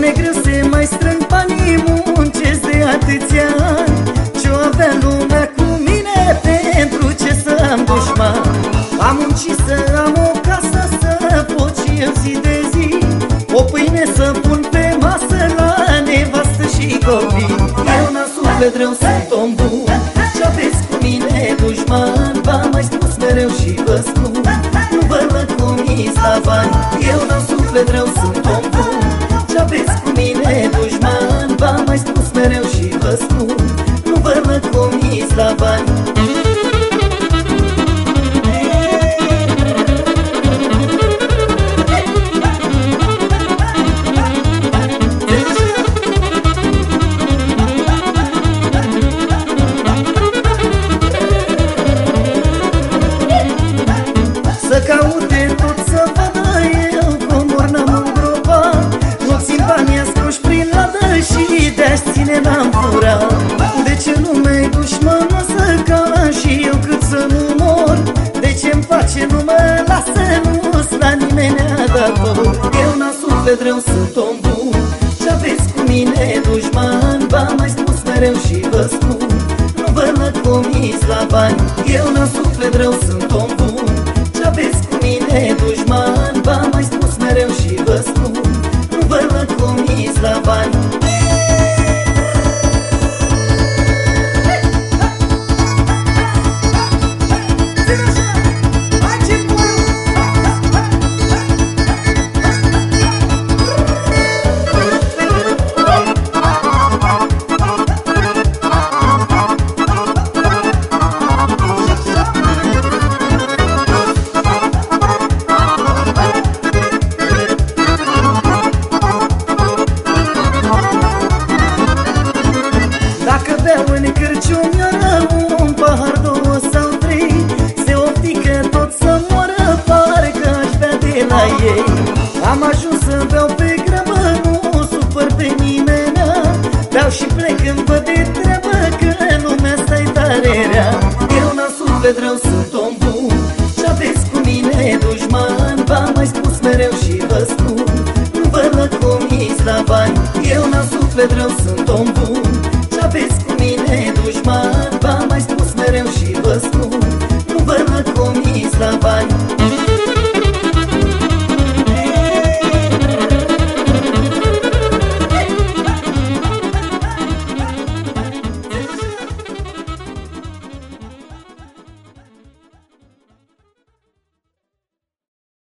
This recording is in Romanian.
lume se mai strâng banii Muncesc de atâția ani. Ce-o avea lumea cu mine Pentru ce să am dușman? Am muncit să am o casă Să pot și eu zi de zi. O pâine să pun pe masă La nevastă și copii. Eu n-am suflet rău, sunt om bun. Ce aveți cu mine dușman? V-am mai spus mereu și vă spun. Nu vă lăd cu mista Eu n-am suflet rău, sunt om bun. Ce aveți cu mine, dușman V-am mai spus mereu și vă spun nu mă lasă, nu-s la nimeni dator Eu n-am suflet rău, sunt om bun. Ce aveți cu mine dușman? V-am mai spus mereu și vă spun. Nu vă lăcomiți la bani. Eu n-am suflet rău, sunt om bun. Ce aveți cu mine dușman în cârciun rău un pahar, două sau trei. Se optică tot să moară, parcă aș bea de la ei. Am ajuns să beau pe grabă, nu supăr pe nimeni. Beau și plec când văd de treabă, că lumea asta-i tare rea. Eu n-am suflet rău, sunt om bun Ce aveți cu mine, dușman. V-am mai spus mereu și vă spun Nu vă lăcomiți la bani. Eu n-am suflet rău, sunt om